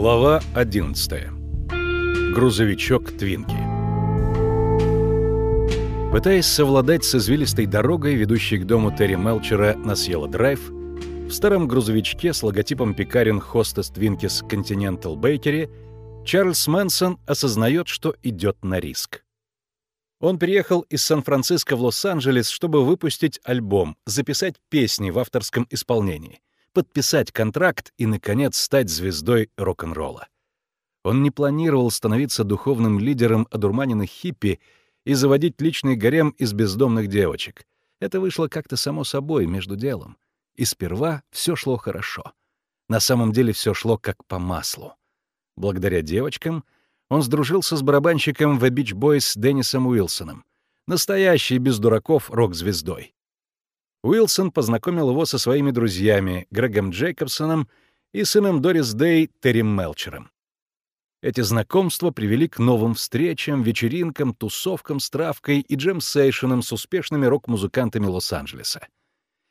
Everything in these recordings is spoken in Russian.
Глава 11. Грузовичок Твинки. Пытаясь совладать с извилистой дорогой, ведущей к дому Терри Мелчера на Сьелла-Драйв, в старом грузовичке с логотипом пекарен Hostess Twinkies Continental Bakery Чарльз Мэнсон осознает, что идет на риск. Он приехал из Сан-Франциско в Лос-Анджелес, чтобы выпустить альбом, записать песни в авторском исполнении, подписать контракт и, наконец, стать звездой рок-н-ролла. Он не планировал становиться духовным лидером одурманенных хиппи и заводить личный гарем из бездомных девочек. Это вышло как-то само собой между делом. И сперва все шло хорошо. На самом деле все шло как по маслу. Благодаря девочкам — он сдружился с барабанщиком The Beach Boys Деннисом Уилсоном, настоящий без дураков рок-звездой. Уилсон познакомил его со своими друзьями Грегом Джейкобсоном и сыном Дорис Дэй Терри Мелчером. Эти знакомства привели к новым встречам, вечеринкам, тусовкам с травкой и джем-сейшенам с успешными рок-музыкантами Лос-Анджелеса.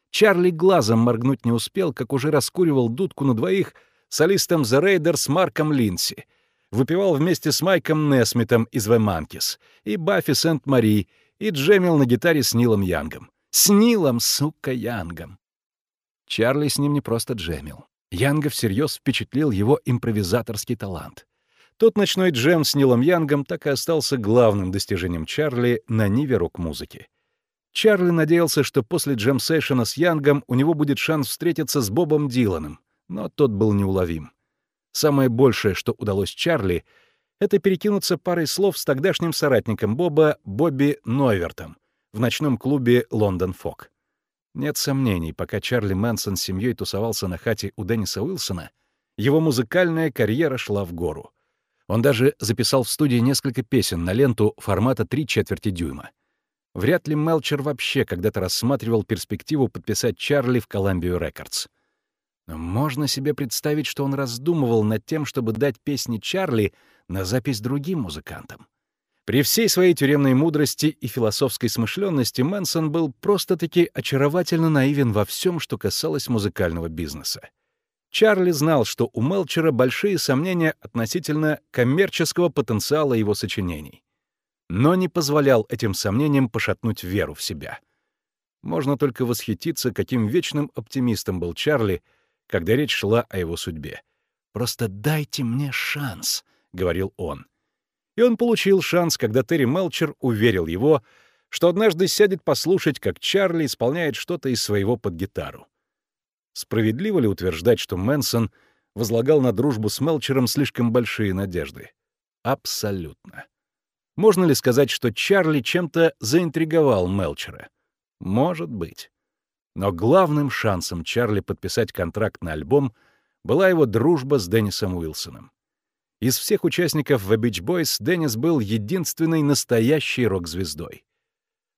Чарли глазом моргнуть не успел, как уже раскуривал дудку на двоих солистом The Raiders Марком Линси — выпивал вместе с Майком Несмитом из The Monkeys, и Баффи Сент-Мари, и джемил на гитаре с Нилом Янгом. С Нилом, сука, Янгом. Чарли с ним не просто джемил. Янга всерьез впечатлил его импровизаторский талант. Тот ночной джем с Нилом Янгом так и остался главным достижением Чарли на ниве рок-музыки. Чарли надеялся, что после джем-сейшена с Янгом у него будет шанс встретиться с Бобом Диланом, но тот был неуловим. Самое большее, что удалось Чарли, это перекинуться парой слов с тогдашним соратником Боба Бобби Нойвертом в ночном клубе «Лондон Фок». Нет сомнений, пока Чарли Мэнсон с семьей тусовался на хате у Денниса Уилсона, его музыкальная карьера шла в гору. Он даже записал в студии несколько песен на ленту формата три четверти дюйма. Вряд ли Мелчер вообще когда-то рассматривал перспективу подписать Чарли в Columbia Records. Но можно себе представить, что он раздумывал над тем, чтобы дать песни Чарли на запись другим музыкантам. При всей своей тюремной мудрости и философской смышленности Мэнсон был просто-таки очаровательно наивен во всем, что касалось музыкального бизнеса. Чарли знал, что у Мелчера большие сомнения относительно коммерческого потенциала его сочинений, но не позволял этим сомнениям пошатнуть веру в себя. Можно только восхититься, каким вечным оптимистом был Чарли — когда речь шла о его судьбе. «Просто дайте мне шанс», — говорил он. И он получил шанс, когда Терри Мелчер уверил его, что однажды сядет послушать, как Чарли исполняет что-то из своего под гитару. Справедливо ли утверждать, что Мэнсон возлагал на дружбу с Мелчером слишком большие надежды? Абсолютно. Можно ли сказать, что Чарли чем-то заинтриговал Мелчера? Может быть. Но главным шансом Чарли подписать контракт на альбом была его дружба с Деннисом Уилсоном. Из всех участников The Beach Boys Деннис был единственной настоящей рок-звездой.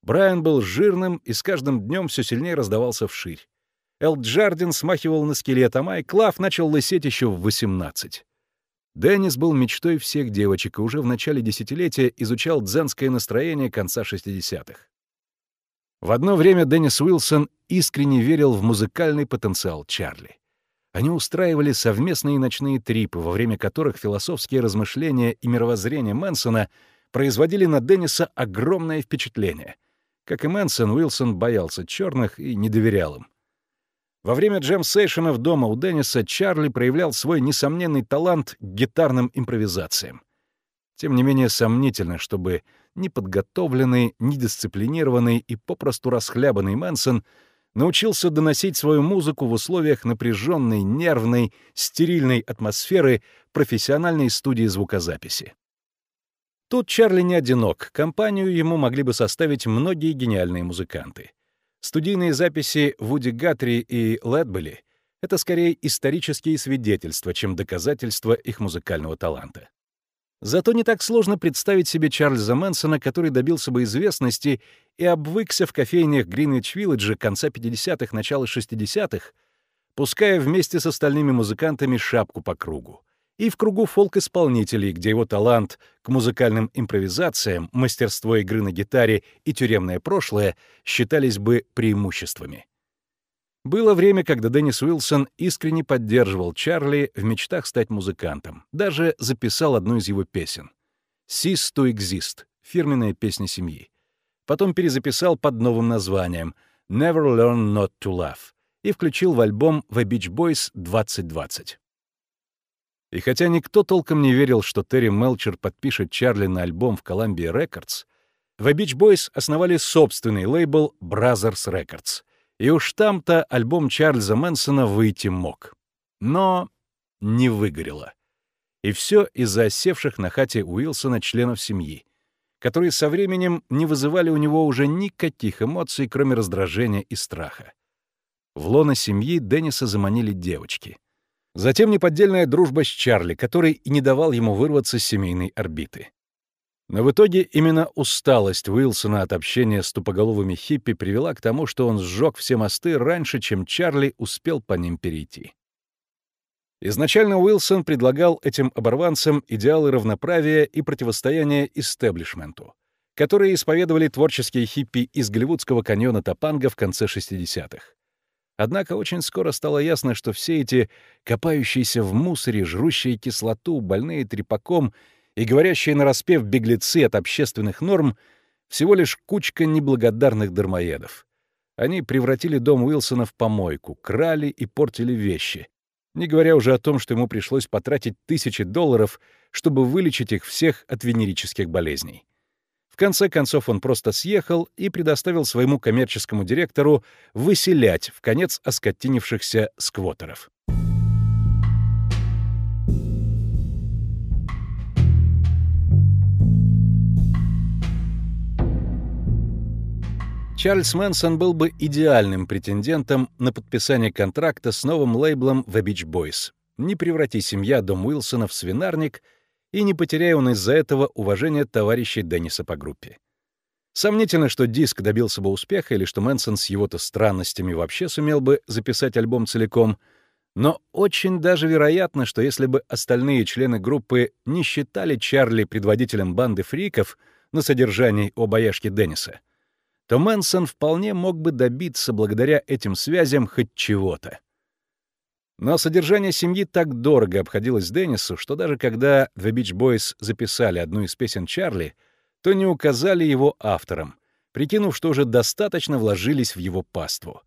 Брайан был жирным и с каждым днем все сильнее раздавался вширь. Эл Джардин смахивал на скелет, а Майк Лав начал лысеть еще в 18. Деннис был мечтой всех девочек и уже в начале десятилетия изучал дзенское настроение конца 60-х. В одно время Деннис Уилсон искренне верил в музыкальный потенциал Чарли. Они устраивали совместные ночные трипы, во время которых философские размышления и мировоззрение Мэнсона производили на Денниса огромное впечатление. Как и Мэнсон, Уилсон боялся черных и не доверял им. Во время джем-сейшенов дома у Денниса Чарли проявлял свой несомненный талант к гитарным импровизациям. Тем не менее сомнительно, чтобы неподготовленный, недисциплинированный и попросту расхлябанный Мэнсон научился доносить свою музыку в условиях напряженной, нервной, стерильной атмосферы профессиональной студии звукозаписи. Тут Чарли не одинок, компанию ему могли бы составить многие гениальные музыканты. Студийные записи Вуди Гатри и Лэдбелли — это скорее исторические свидетельства, чем доказательства их музыкального таланта. Зато не так сложно представить себе Чарльза Мэнсона, который добился бы известности и обвыкся в кофейнях Гринвич-Вилледжа конца 50-х, начала 60-х, пуская вместе с остальными музыкантами шапку по кругу. И в кругу фолк-исполнителей, где его талант к музыкальным импровизациям, мастерство игры на гитаре и тюремное прошлое считались бы преимуществами. Было время, когда Деннис Уилсон искренне поддерживал Чарли в мечтах стать музыкантом. Даже записал одну из его песен. «Cease to exist» — фирменная песня семьи. Потом перезаписал под новым названием «Never learn not to love» и включил в альбом The Beach Boys 2020. И хотя никто толком не верил, что Терри Мелчер подпишет Чарли на альбом в Columbia Records, The Beach Boys основали собственный лейбл Brothers Records. И уж там-то альбом Чарльза Мэнсона выйти мог. Но не выгорело. И все из-за осевших на хате Уилсона членов семьи, которые со временем не вызывали у него уже никаких эмоций, кроме раздражения и страха. В лоно семьи Денниса заманили девочки. Затем неподдельная дружба с Чарли, который и не давал ему вырваться с семейной орбиты. Но в итоге именно усталость Уилсона от общения с тупоголовыми хиппи привела к тому, что он сжег все мосты раньше, чем Чарли успел по ним перейти. Изначально Уилсон предлагал этим оборванцам идеалы равноправия и противостояния истеблишменту, которые исповедовали творческие хиппи из Голливудского каньона Топанга в конце 60-х. Однако очень скоро стало ясно, что все эти копающиеся в мусоре, жрущие кислоту, больные трепаком и говорящие нараспев беглецы от общественных норм всего лишь кучка неблагодарных дармоедов. Они превратили дом Уилсона в помойку, крали и портили вещи, не говоря уже о том, что ему пришлось потратить тысячи долларов, чтобы вылечить их всех от венерических болезней конце концов он просто съехал и предоставил своему коммерческому директору выселять в конец оскотинившихся сквотеров. Чарльз Мэнсон был бы идеальным претендентом на подписание контракта с новым лейблом The Beach Boys. Не преврати семья Дом Уилсона в свинарник — и не потеряя он из-за этого уважения товарищей Денниса по группе. Сомнительно, что диск добился бы успеха или что Мэнсон с его-то странностями вообще сумел бы записать альбом целиком, но очень даже вероятно, что если бы остальные члены группы не считали Чарли предводителем банды фриков на содержании о бояшке Денниса, то Мэнсон вполне мог бы добиться благодаря этим связям хоть чего-то. Но содержание семьи так дорого обходилось Деннису, что даже когда The Beach Boys записали одну из песен Чарли, то не указали его автором, прикинув, что уже достаточно вложились в его паству.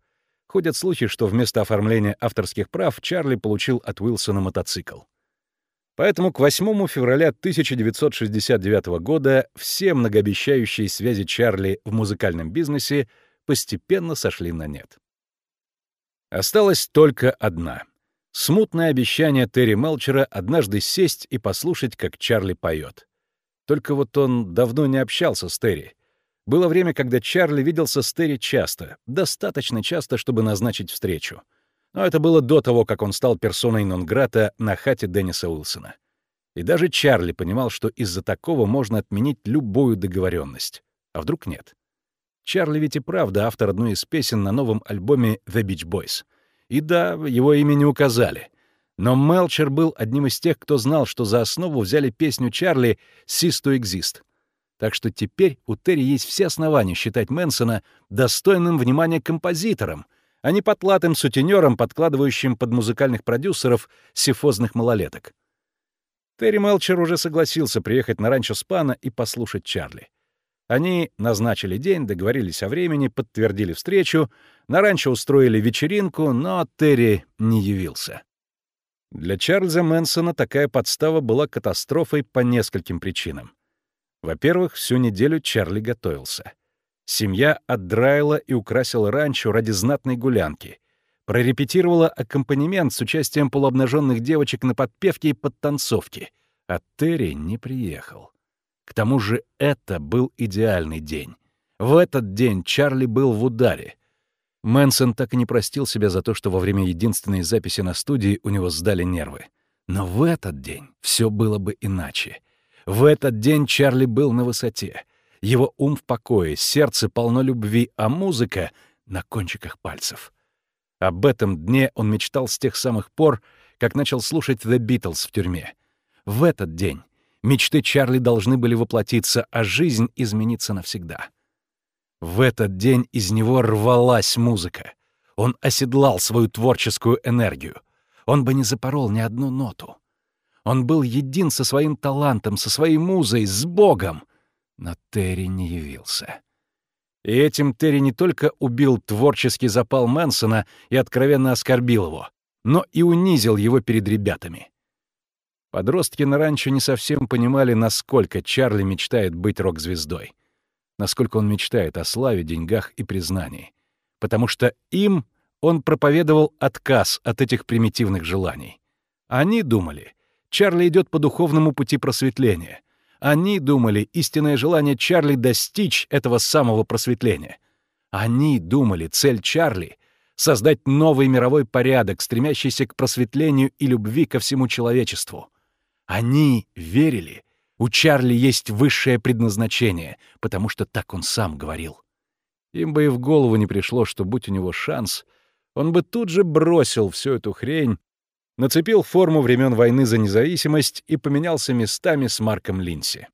Ходят слухи, что вместо оформления авторских прав Чарли получил от Уилсона мотоцикл. Поэтому к 8 февраля 1969 года все многообещающие связи Чарли в музыкальном бизнесе постепенно сошли на нет. Осталась только одна — Смутное обещание Терри Мелчера однажды сесть и послушать, как Чарли поет. Только вот он давно не общался с Терри. Было время, когда Чарли виделся с Терри часто, достаточно часто, чтобы назначить встречу. Но это было до того, как он стал персоной нон-грата на хате Денниса Уилсона. И даже Чарли понимал, что из-за такого можно отменить любую договоренность. А вдруг нет? Чарли ведь и правда автор одной из песен на новом альбоме «The Beach Boys». И да, его имя не указали. Но Мелчер был одним из тех, кто знал, что за основу взяли песню Чарли «Cease to Exist». Так что теперь у Терри есть все основания считать Мэнсона достойным внимания композитором, а не потлатым сутенером, подкладывающим под музыкальных продюсеров сифозных малолеток. Терри Мелчер уже согласился приехать на ранчо Спана и послушать Чарли. Они назначили день, договорились о времени, подтвердили встречу, на ранчо устроили вечеринку, но Терри не явился. Для Чарльза Мэнсона такая подстава была катастрофой по нескольким причинам. Во-первых, всю неделю Чарли готовился. Семья отдраила и украсила ранчо ради знатной гулянки. Прорепетировала аккомпанемент с участием полуобнаженных девочек на подпевке и подтанцовке. А Терри не приехал. К тому же это был идеальный день. В этот день Чарли был в ударе. Мэнсон так и не простил себя за то, что во время единственной записи на студии у него сдали нервы. Но в этот день все было бы иначе. В этот день Чарли был на высоте. Его ум в покое, сердце полно любви, а музыка — на кончиках пальцев. Об этом дне он мечтал с тех самых пор, как начал слушать The Beatles в тюрьме. В этот день Мечты Чарли должны были воплотиться, а жизнь измениться навсегда. В этот день из него рвалась музыка. Он оседлал свою творческую энергию. Он бы не запорол ни одну ноту. Он был един со своим талантом, со своей музой, с Богом. Но Терри не явился. И этим Терри не только убил творческий запал Мэнсона и откровенно оскорбил его, но и унизил его перед ребятами. Подростки на ранчо не совсем понимали, насколько Чарли мечтает быть рок-звездой. Насколько он мечтает о славе, деньгах и признании. Потому что им он проповедовал отказ от этих примитивных желаний. Они думали, Чарли идет по духовному пути просветления. Они думали, истинное желание Чарли достичь этого самого просветления. Они думали, цель Чарли — создать новый мировой порядок, стремящийся к просветлению и любви ко всему человечеству. Они верили, у Чарли есть высшее предназначение, потому что так он сам говорил. Им бы и в голову не пришло, что, будь у него шанс, он бы тут же бросил всю эту хрень, нацепил форму времен войны за независимость и поменялся местами с Марком Линси.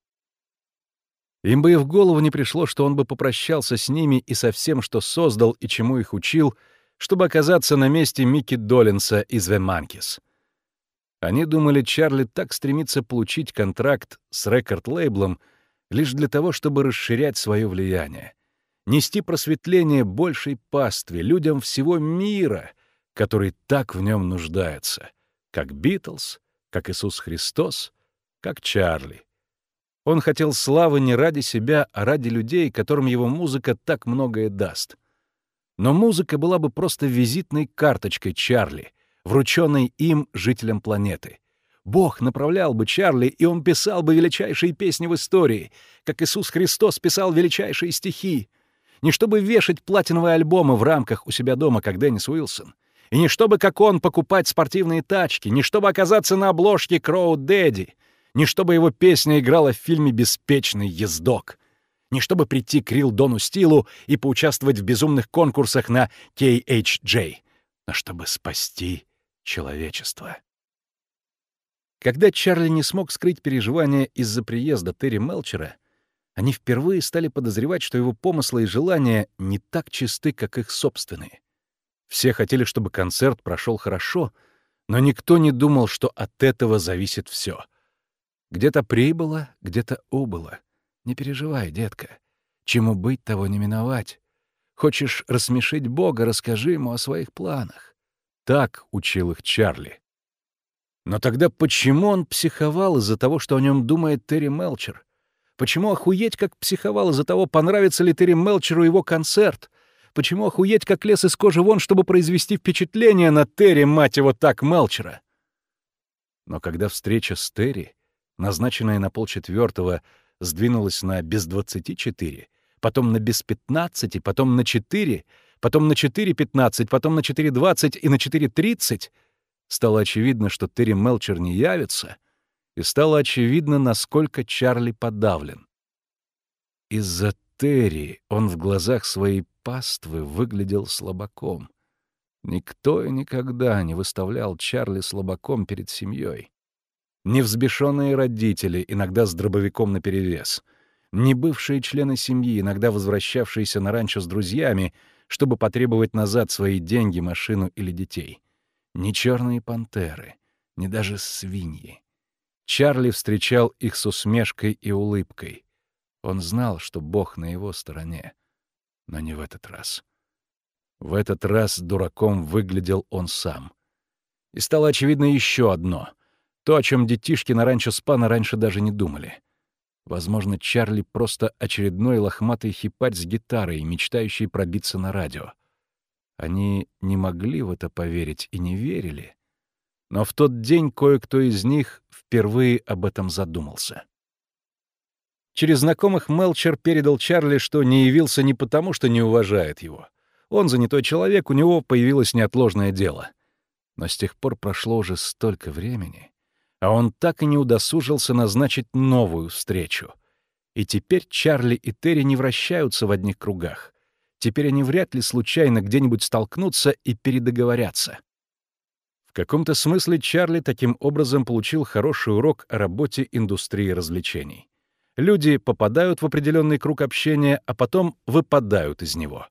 Им бы и в голову не пришло, что он бы попрощался с ними и со всем, что создал и чему их учил, чтобы оказаться на месте Микки Доллинса из The. Они думали, Чарли так стремится получить контракт с рекорд-лейблом лишь для того, чтобы расширять свое влияние нести просветление большей пастве, людям всего мира, который так в нем нуждается, как Битлз, как Иисус Христос, как Чарли. Он хотел славы не ради себя, а ради людей, которым его музыка так многое даст. Но музыка была бы просто визитной карточкой Чарли, врученной им жителям планеты. Бог направлял бы Чарли, и он писал бы величайшие песни в истории, как Иисус Христос писал величайшие стихи, не чтобы вешать платиновые альбомы в рамках у себя дома, как Деннис Уилсон, и не чтобы, как он, покупать спортивные тачки, не чтобы оказаться на обложке Кроу Дэдди, не чтобы его песня играла в фильме «Беспечный ездок», не чтобы прийти к Рил Дону Стилу и поучаствовать в безумных конкурсах на KHJ, но чтобы спасти человечество. Когда Чарли не смог скрыть переживания из-за приезда Терри Мелчера, они впервые стали подозревать, что его помыслы и желания не так чисты, как их собственные. Все хотели, чтобы концерт прошел хорошо, но никто не думал, что от этого зависит все. Где-то прибыло, где-то убыло. Не переживай, детка. Чему быть, того не миновать. Хочешь рассмешить Бога, расскажи ему о своих планах. Так учил их Чарли. Но тогда почему он психовал из-за того, что о нем думает Терри Мелчер? Почему охуеть, как психовал из-за того, понравится ли Терри Мелчеру его концерт? Почему охуеть, как лес из кожи вон, чтобы произвести впечатление на Терри, мать его, так, Мелчера? Но когда встреча с Терри, назначенная на полчетвертого, сдвинулась на без двадцати четыре, потом на без пятнадцати, потом на четыре, потом на четыре пятнадцать, потом на четыре двадцать и на четыре тридцать, стало очевидно, что Терри Мелчер не явится — и стало очевидно, насколько Чарли подавлен. Из-за Терри он в глазах своей паствы выглядел слабаком. Никто и никогда не выставлял Чарли слабаком перед семьей. Не взбешенные родители, иногда с дробовиком наперевес, не бывшие члены семьи, иногда возвращавшиеся на ранчо с друзьями, чтобы потребовать назад свои деньги, машину или детей. Не черные пантеры, не даже свиньи. Чарли встречал их с усмешкой и улыбкой. Он знал, что Бог на его стороне. Но не в этот раз. В этот раз дураком выглядел он сам. И стало очевидно еще одно. То, о чем детишки на ранчо Спана раньше даже не думали. Возможно, Чарли просто очередной лохматый хипарь с гитарой, мечтающий пробиться на радио. Они не могли в это поверить и не верили. Но в тот день кое-кто из них впервые об этом задумался. Через знакомых Мелчер передал Чарли, что не явился не потому, что не уважает его. Он занятой человек, у него появилось неотложное дело. Но с тех пор прошло уже столько времени, а он так и не удосужился назначить новую встречу. И теперь Чарли и Терри не вращаются в одних кругах. Теперь они вряд ли случайно где-нибудь столкнутся и передоговорятся. В каком-то смысле Чарли таким образом получил хороший урок о работе индустрии развлечений. Люди попадают в определенный круг общения, а потом выпадают из него.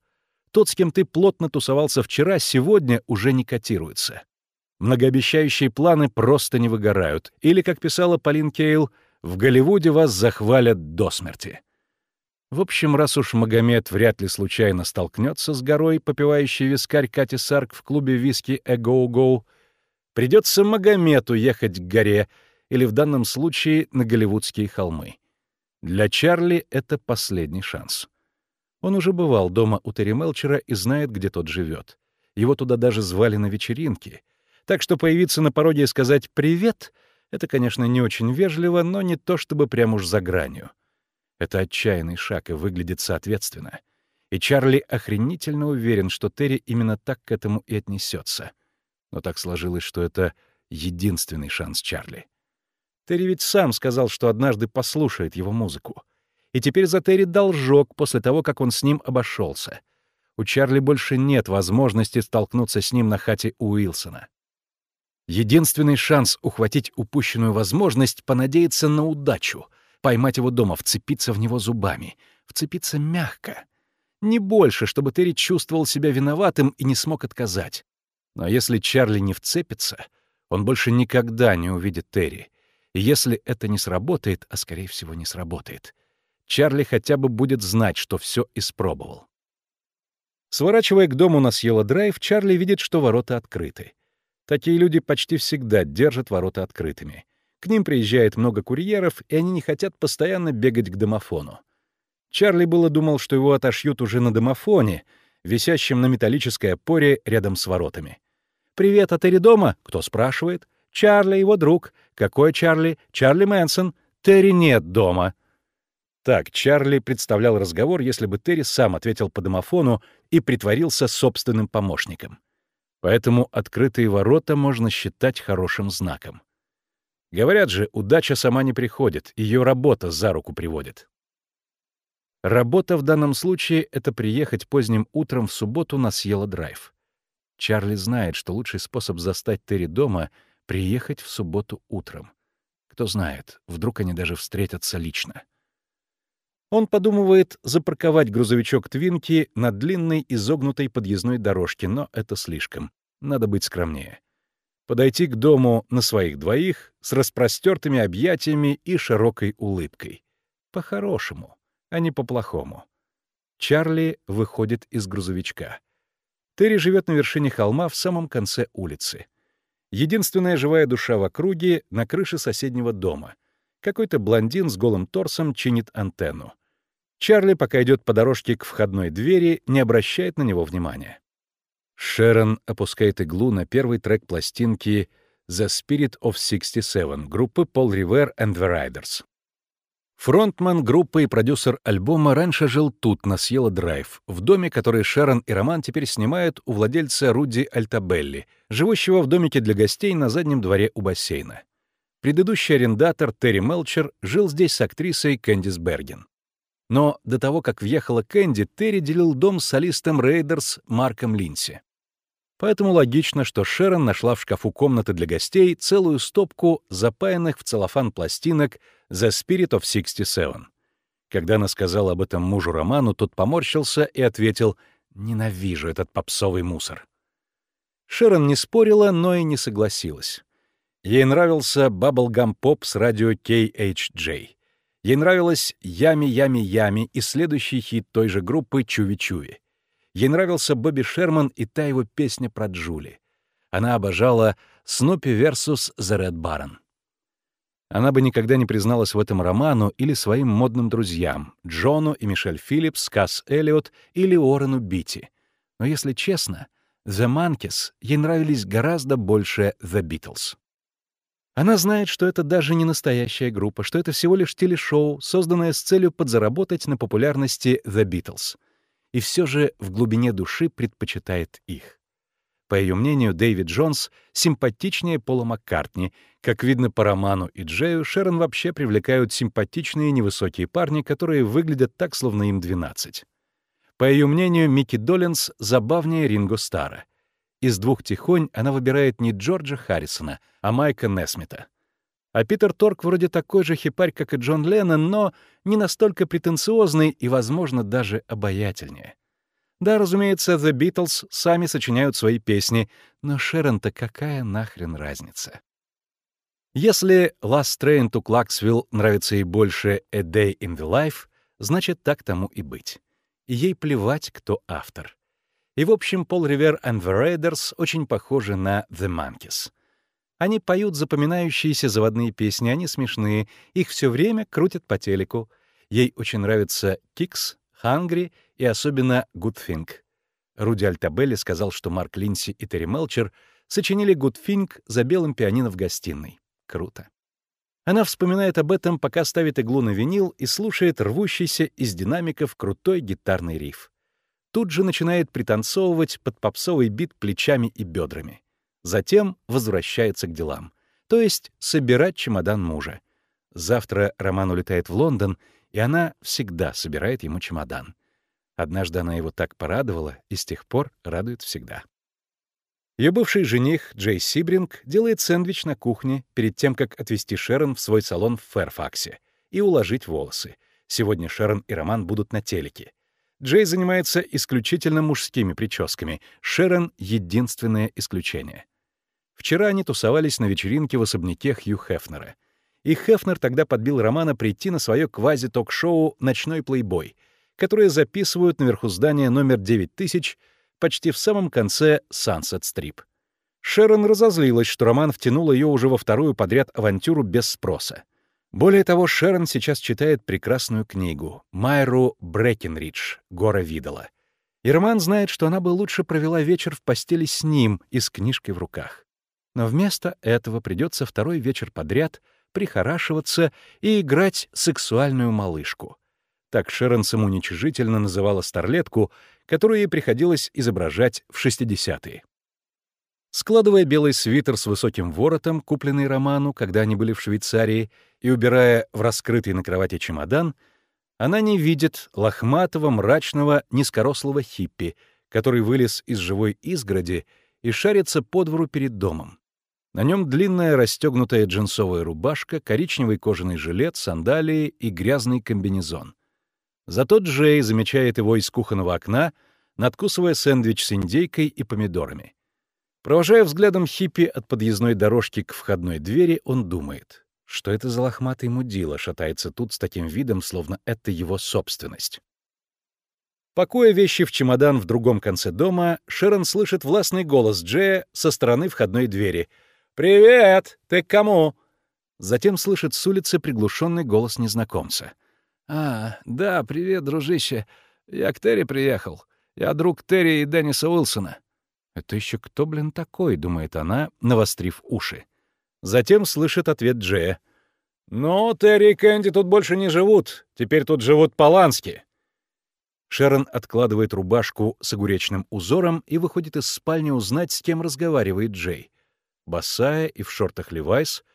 Тот, с кем ты плотно тусовался вчера, сегодня уже не котируется. Многообещающие планы просто не выгорают. Или, как писала Полин Кейл, в Голливуде вас захвалят до смерти. В общем, раз уж Магомед вряд ли случайно столкнется с горой, попивающей вискарь Кати Сарк в клубе виски «Эго-Гоу», придется Магомету ехать к горе или в данном случае на Голливудские холмы. Для Чарли это последний шанс. Он уже бывал дома у Терри Мелчера и знает, где тот живет. Его туда даже звали на вечеринки. Так что появиться на пороге и сказать «привет» — это, конечно, не очень вежливо, но не то чтобы прям уж за гранью. Это отчаянный шаг и выглядит соответственно. И Чарли охренительно уверен, что Терри именно так к этому и отнесется. Но так сложилось, что это единственный шанс Чарли. Терри ведь сам сказал, что однажды послушает его музыку. И теперь за Терри должок после того, как он с ним обошелся. У Чарли больше нет возможности столкнуться с ним на хате Уилсона. Единственный шанс ухватить упущенную возможность — понадеяться на удачу, поймать его дома, вцепиться в него зубами, вцепиться мягко. Не больше, чтобы Терри чувствовал себя виноватым и не смог отказать. Но если Чарли не вцепится, он больше никогда не увидит Терри. Если это не сработает, а скорее всего не сработает, Чарли хотя бы будет знать, что все испробовал. Сворачивая к дому на Сьелла Драйв, Чарли видит, что ворота открыты. Такие люди почти всегда держат ворота открытыми. К ним приезжает много курьеров, и они не хотят постоянно бегать к домофону. Чарли было думал, что его отошьют уже на домофоне, висящем на металлической опоре рядом с воротами. «Привет, а Терри дома?» — кто спрашивает. «Чарли, его друг». «Какой Чарли?» «Чарли Мэнсон». «Терри нет дома». Так Чарли представлял разговор, если бы Терри сам ответил по домофону и притворился собственным помощником. Поэтому открытые ворота можно считать хорошим знаком. Говорят же, удача сама не приходит, ее работа за руку приводит. Работа в данном случае — это приехать поздним утром в субботу на Сьелла Драйв. Чарли знает, что лучший способ застать Терри дома — приехать в субботу утром. Кто знает, вдруг они даже встретятся лично. Он подумывает запарковать грузовичок Твинки на длинной изогнутой подъездной дорожке, но это слишком. Надо быть скромнее. Подойти к дому на своих двоих с распростертыми объятиями и широкой улыбкой. По-хорошему, а не по-плохому. Чарли выходит из грузовичка. Терри живет на вершине холма в самом конце улицы. Единственная живая душа в округе — на крыше соседнего дома. Какой-то блондин с голым торсом чинит антенну. Чарли, пока идет по дорожке к входной двери, не обращает на него внимания. Шерон опускает иглу на первый трек пластинки «The Spirit of 67» группы Paul Revere and the Riders. Фронтмен группы и продюсер альбома раньше жил тут, на Cielo Drive, в доме, который Шерон и Роман теперь снимают у владельца Руди Альтабелли, живущего в домике для гостей на заднем дворе у бассейна. Предыдущий арендатор Терри Мелчер жил здесь с актрисой Кэндис Берген. Но до того, как въехала Кэнди, Терри делил дом с солистом Raiders Марком Линси. Поэтому логично, что Шерон нашла в шкафу комнаты для гостей целую стопку запаянных в целлофан пластинок «The Spirit of 67». Когда она сказала об этом мужу Роману, тот поморщился и ответил «Ненавижу этот попсовый мусор». Шерон не спорила, но и не согласилась. Ей нравился баблгам-поп с радио KHJ. Ей нравилось «Ями-ями-ями» и следующий хит той же группы «Чуви-чуви». Ей нравился Бобби Шерман и та его песня про Джули. Она обожала «Снупи versus The Red Baron». Она бы никогда не призналась в этом роману или своим модным друзьям — Джону и Мишель Филлипс, Касс Эллиот или Уоррену Битти. Но если честно, The Monkeys ей нравились гораздо больше The Beatles. Она знает, что это даже не настоящая группа, что это всего лишь телешоу, созданное с целью подзаработать на популярности The Beatles. И все же в глубине души предпочитает их. По ее мнению, Дэвид Джонс симпатичнее Пола Маккартни. Как видно по роману и Джею, Шерон вообще привлекают симпатичные невысокие парни, которые выглядят так, словно им 12. По ее мнению, Микки Доллинс забавнее Ринго Стара — из двух тихонь она выбирает не Джорджа Харрисона, а Майка Несмита. А Питер Торк вроде такой же хипарь, как и Джон Леннон, но не настолько претенциозный и, возможно, даже обаятельнее. Да, разумеется, The Beatles сами сочиняют свои песни, но Шерон-то какая нахрен разница? Если Last Train to Clarksville нравится ей больше A Day in the Life, значит, так тому и быть. И ей плевать, кто автор. И, в общем, Пол Ривер and the Raiders очень похожи на The Monkeys. Они поют запоминающиеся заводные песни, они смешные, их все время крутят по телеку. Ей очень нравится Kicks, Hungry и особенно Thing. Руди Альтабелли сказал, что Марк Линси и Терри Мелчер сочинили Thing за белым пианино в гостиной. Круто. Она вспоминает об этом, пока ставит иглу на винил и слушает рвущийся из динамиков крутой гитарный риф. Тут же начинает пританцовывать под попсовый бит плечами и бедрами. Затем возвращается к делам. То есть собирать чемодан мужа. Завтра Роман улетает в Лондон, и она всегда собирает ему чемодан. Однажды она его так порадовала, и с тех пор радует всегда. Ее бывший жених Джей Сибринг делает сэндвич на кухне перед тем, как отвезти Шерон в свой салон в Фэрфаксе и уложить волосы. Сегодня Шерон и Роман будут на телеке. Джей занимается исключительно мужскими прическами. Шерон — единственное исключение. Вчера они тусовались на вечеринке в особняке Хью Хефнера. И Хефнер тогда подбил Романа прийти на свое квази-ток-шоу «Ночной плейбой», которое записывают наверху здания номер 9000 почти в самом конце Strip. Шерон разозлилась, что Роман втянул ее уже во вторую подряд авантюру без спроса. Более того, Шерон сейчас читает прекрасную книгу Майру Брекенридж «Гора Видала». И Роман знает, что она бы лучше провела вечер в постели с ним и с книжкой в руках. Но вместо этого придется второй вечер подряд прихорашиваться и играть сексуальную малышку. Так Шерон самоуничижительно называла старлетку, которую ей приходилось изображать в 60-е. Складывая белый свитер с высоким воротом, купленный Роману, когда они были в Швейцарии, и убирая в раскрытый на кровати чемодан, она не видит лохматого, мрачного, низкорослого хиппи, который вылез из живой изгороди и шарится по двору перед домом. На нем длинная расстегнутая джинсовая рубашка, коричневый кожаный жилет, сандалии и грязный комбинезон. Зато Джей замечает его из кухонного окна, надкусывая сэндвич с индейкой и помидорами. Провожая взглядом хиппи от подъездной дорожки к входной двери, он думает, что это за лохматый мудила шатается тут с таким видом, словно это его собственность. Пакуя вещи в чемодан в другом конце дома, Шерон слышит властный голос Джея со стороны входной двери. «Привет! Ты к кому?» Затем слышит с улицы приглушенный голос незнакомца — «А, да, привет, дружище. Я к Терри приехал. Я друг Терри и Денниса Уилсона». «Это еще кто, блин, такой?» — думает она, навострив уши. Затем слышит ответ Джея. «Ну, Терри и Кэнди тут больше не живут. Теперь тут живут Полански». Шерон откладывает рубашку с огуречным узором и выходит из спальни узнать, с кем разговаривает Джей. Босая и в шортах Левайс —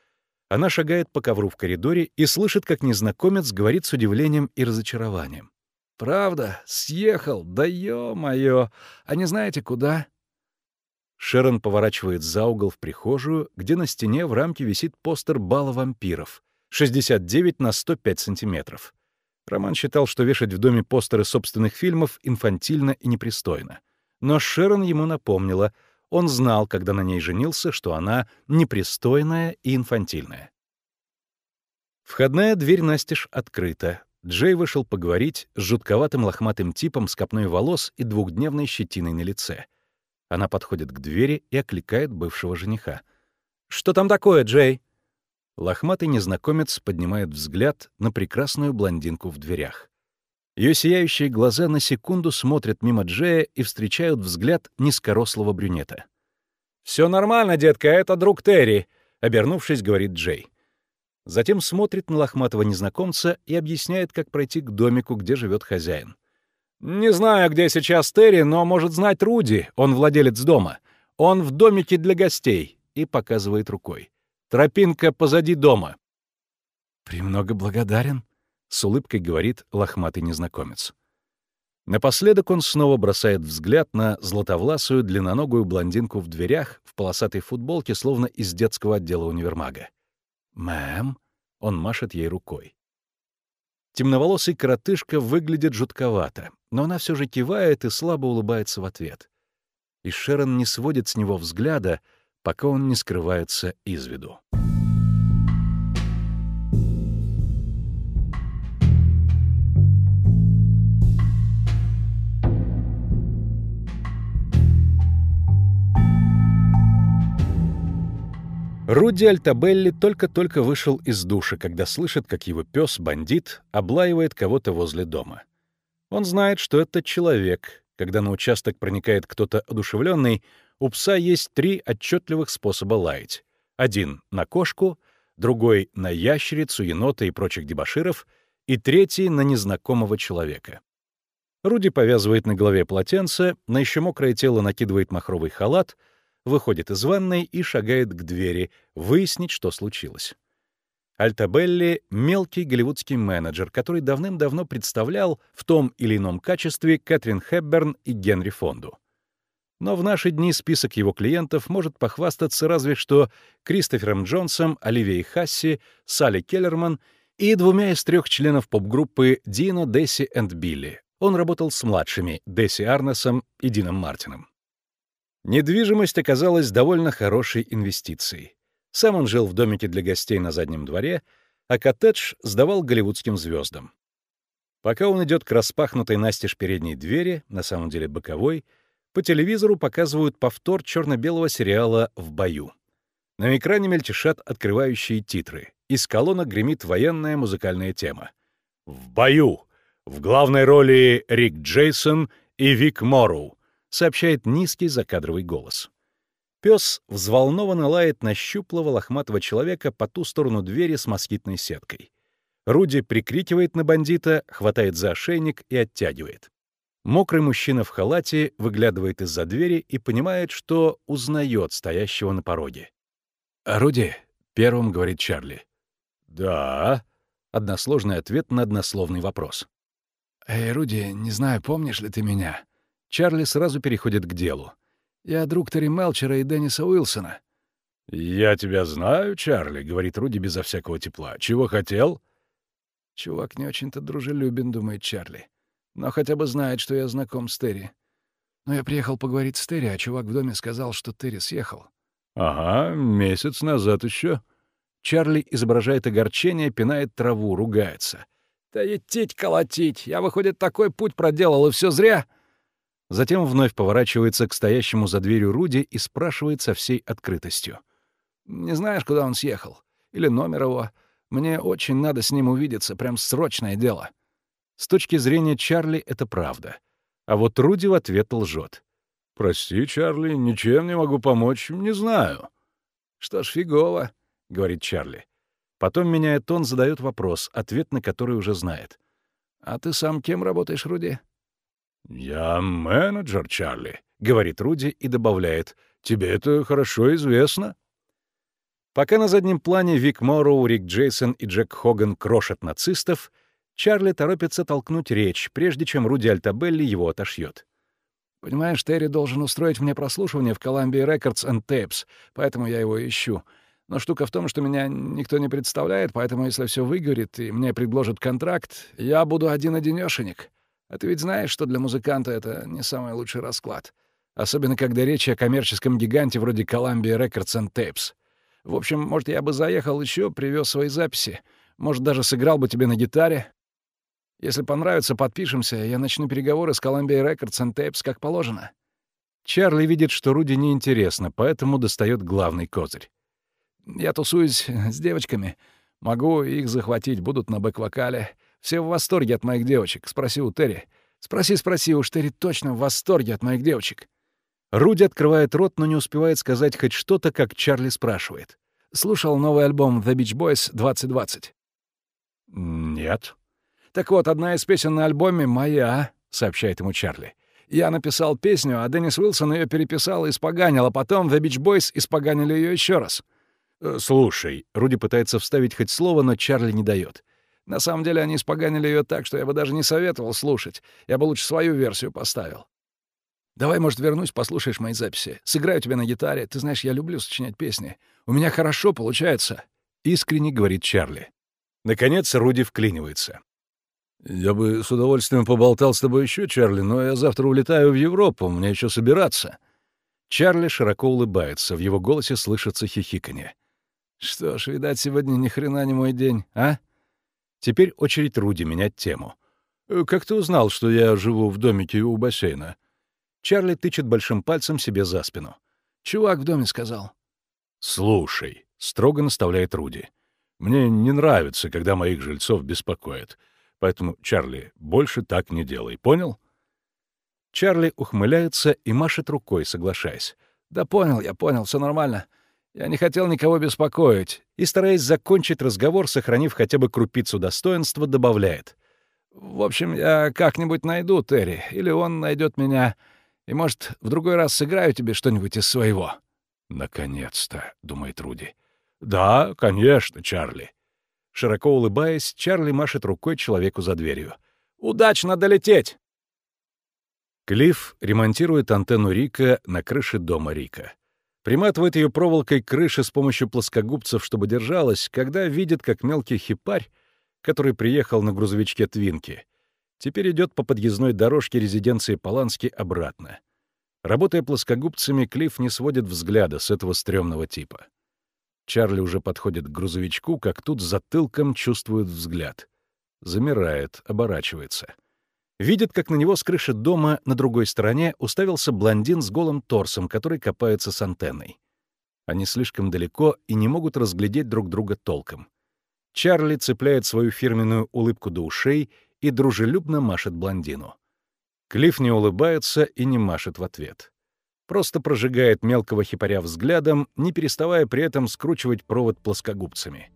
она шагает по ковру в коридоре и слышит, как незнакомец говорит с удивлением и разочарованием. «Правда? Съехал? Да ё-моё! А не знаете, куда?» Шерон поворачивает за угол в прихожую, где на стене в рамке висит постер бала вампиров 69 на 105 сантиметров. Роман считал, что вешать в доме постеры собственных фильмов инфантильно и непристойно. Но Шерон ему напомнила — он знал, когда на ней женился, что она непристойная и инфантильная. Входная дверь настежь открыта. Джей вышел поговорить с жутковатым лохматым типом с копной волос и двухдневной щетиной на лице. Она подходит к двери и окликает бывшего жениха. «Что там такое, Джей?» Лохматый незнакомец поднимает взгляд на прекрасную блондинку в дверях. Ее сияющие глаза на секунду смотрят мимо Джея и встречают взгляд низкорослого брюнета. «Все нормально, детка, это друг Терри», — обернувшись, говорит Джей. Затем смотрит на лохматого незнакомца и объясняет, как пройти к домику, где живет хозяин. «Не знаю, где сейчас Терри, но может знать Руди, он владелец дома. Он в домике для гостей», — и показывает рукой. «Тропинка позади дома». «Премного благодарен», с улыбкой говорит лохматый незнакомец. Напоследок он снова бросает взгляд на златовласую длинноногую блондинку в дверях в полосатой футболке, словно из детского отдела универмага. «Мэм?» — он машет ей рукой. Темноволосый коротышка выглядит жутковато, но она все же кивает и слабо улыбается в ответ. И Шерон не сводит с него взгляда, пока он не скрывается из виду. Руди Альтабелли только-только вышел из душа, когда слышит, как его пес-бандит облаивает кого-то возле дома. Он знает, что это человек. Когда на участок проникает кто-то одушевленный, у пса есть три отчетливых способа лаять. Один — на кошку, другой — на ящерицу, енота и прочих дебоширов, и третий — на незнакомого человека. Руди повязывает на голове полотенце, на еще мокрое тело накидывает махровый халат — выходит из ванной и шагает к двери, выяснить, что случилось. Альтабелли — мелкий голливудский менеджер, который давным-давно представлял в том или ином качестве Кэтрин Хепберн и Генри Фонду. Но в наши дни список его клиентов может похвастаться разве что Кристофером Джонсом, Оливией Хасси, Салли Келлерман и двумя из трех членов поп-группы Дино, Десси и Билли. Он работал с младшими — Десси Арнесом и Дином Мартином. Недвижимость оказалась довольно хорошей инвестицией. Сам он жил в домике для гостей на заднем дворе, а коттедж сдавал голливудским звездам. Пока он идет к распахнутой настежь передней двери, на самом деле боковой, по телевизору показывают повтор черно-белого сериала «В бою». На экране мельтешат открывающие титры. Из колонок гремит военная музыкальная тема. «В бою!» В главной роли Рик Джейсон и Вик Морроу — сообщает низкий закадровый голос. Пес взволнованно лает на щуплого лохматого человека по ту сторону двери с москитной сеткой. Руди прикрикивает на бандита, хватает за ошейник и оттягивает. Мокрый мужчина в халате выглядывает из-за двери и понимает, что узнает стоящего на пороге. «Руди», — первым говорит Чарли. «Да», — односложный ответ на однословный вопрос. «Эй, Руди, не знаю, помнишь ли ты меня?» Чарли сразу переходит к делу. «Я друг Терри Мелчера и Денниса Уилсона». «Я тебя знаю, Чарли», — говорит Руди безо всякого тепла. «Чего хотел?» «Чувак не очень-то дружелюбен», — думает Чарли. «Но хотя бы знает, что я знаком с Терри. Но я приехал поговорить с Терри, а чувак в доме сказал, что Терри съехал». «Ага, месяц назад еще. Чарли изображает огорчение, пинает траву, ругается. «Да идтить колотить! Я, выходит, такой путь проделал, и все зря!» Затем вновь поворачивается к стоящему за дверью Руди и спрашивает со всей открытостью. «Не знаешь, куда он съехал? Или номер его? Мне очень надо с ним увидеться, прям срочное дело». С точки зрения Чарли это правда. А вот Руди в ответ лжет. «Прости, Чарли, ничем не могу помочь, не знаю». «Что ж, фигово», — говорит Чарли. Потом, меняя тон, задает вопрос, ответ на который уже знает. «А ты сам кем работаешь, Руди?» «Я менеджер, Чарли», — говорит Руди и добавляет, «тебе это хорошо известно». Пока на заднем плане Вик Морроу, Рик Джейсон и Джек Хоган крошат нацистов, Чарли торопится толкнуть речь, прежде чем Руди Альтабелли его отошьет. «Понимаешь, Терри должен устроить мне прослушивание в Columbia Records and Tapes, поэтому я его ищу. Но штука в том, что меня никто не представляет, поэтому если все выгорит и мне предложат контракт, я буду один-одинёшенек. А ты ведь знаешь, что для музыканта это не самый лучший расклад. Особенно, когда речь о коммерческом гиганте вроде Columbia Records and Tapes. В общем, может, я бы заехал еще, привез свои записи. Может, даже сыграл бы тебе на гитаре. Если понравится, подпишемся, я начну переговоры с Columbia Records and Tapes как положено». Чарли видит, что Руди неинтересно, поэтому достает главный козырь. «Я тусуюсь с девочками. Могу их захватить, будут на бэк-вокале. Все в восторге от моих девочек. Спроси у Терри. Спроси, спроси, уж Терри точно в восторге от моих девочек. Руди открывает рот, но не успевает сказать хоть что-то, как Чарли спрашивает. Слушал новый альбом The Beach Boys 2020? Нет. Так вот, одна из песен на альбоме моя, сообщает ему Чарли. Я написал песню, а Деннис Уилсон ее переписал и испоганил, а потом The Beach Boys испоганили ее еще раз. «Э, «Слушай», — Руди пытается вставить хоть слово, но Чарли не дает. На самом деле они испоганили ее так, что я бы даже не советовал слушать. Я бы лучше свою версию поставил. Давай, может, вернусь, послушаешь мои записи. Сыграю тебе на гитаре. Ты знаешь, я люблю сочинять песни. У меня хорошо получается. Искренне говорит Чарли. Наконец Руди вклинивается. «Я бы с удовольствием поболтал с тобой еще, Чарли, но я завтра улетаю в Европу, мне еще собираться». Чарли широко улыбается, в его голосе слышится хихиканье. «Что ж, видать, сегодня ни хрена не мой день, а?» Теперь очередь Руди менять тему. «Э, «Как ты узнал, что я живу в домике у бассейна?» Чарли тычет большим пальцем себе за спину. «Чувак в доме сказал». «Слушай», — строго наставляет Руди. «Мне не нравится, когда моих жильцов беспокоят. Поэтому, Чарли, больше так не делай, понял?» Чарли ухмыляется и машет рукой, соглашаясь. «Да понял, я понял, все нормально. Я не хотел никого беспокоить». И, стараясь закончить разговор, сохранив хотя бы крупицу достоинства, добавляет. «В общем, я как-нибудь найду Терри, или он найдет меня, и, может, в другой раз сыграю тебе что-нибудь из своего». «Наконец-то», — думает Руди. «Да, конечно, Чарли». Широко улыбаясь, Чарли машет рукой человеку за дверью. «Удачно долететь!» Клифф ремонтирует антенну Рика на крыше дома Рика. Приматывает ее проволокой к крыше с помощью плоскогубцев, чтобы держалась, когда видит, как мелкий хипарь, который приехал на грузовичке Твинки, теперь идет по подъездной дорожке резиденции Полански обратно. Работая плоскогубцами, Клифф не сводит взгляда с этого стрёмного типа. Чарли уже подходит к грузовичку, как тут затылком чувствует взгляд. Замирает, оборачивается. Видит, как на него с крыши дома на другой стороне уставился блондин с голым торсом, который копается с антенной. Они слишком далеко и не могут разглядеть друг друга толком. Чарли цепляет свою фирменную улыбку до ушей и дружелюбно машет блондину. Клифф не улыбается и не машет в ответ просто прожигает мелкого хипаря взглядом, не переставая при этом скручивать провод плоскогубцами.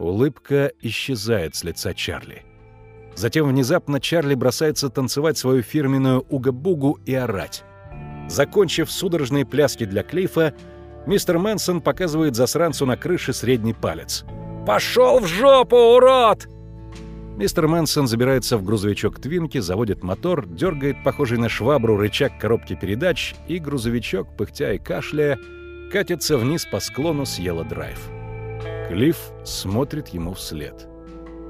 Улыбка исчезает с лица Чарли. Затем внезапно Чарли бросается танцевать свою фирменную уга-бугу и орать. Закончив судорожные пляски для Клифа, мистер Мэнсон показывает засранцу на крыше средний палец. «Пошел в жопу, урод!» Мистер Мэнсон забирается в грузовичок Твинки, заводит мотор, дергает похожий на швабру рычаг коробки передач, и грузовичок, пыхтя и кашляя, катится вниз по склону с Драйв. Клифф смотрит ему вслед.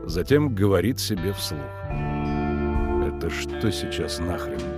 Затем говорит себе вслух. «Это что сейчас нахрен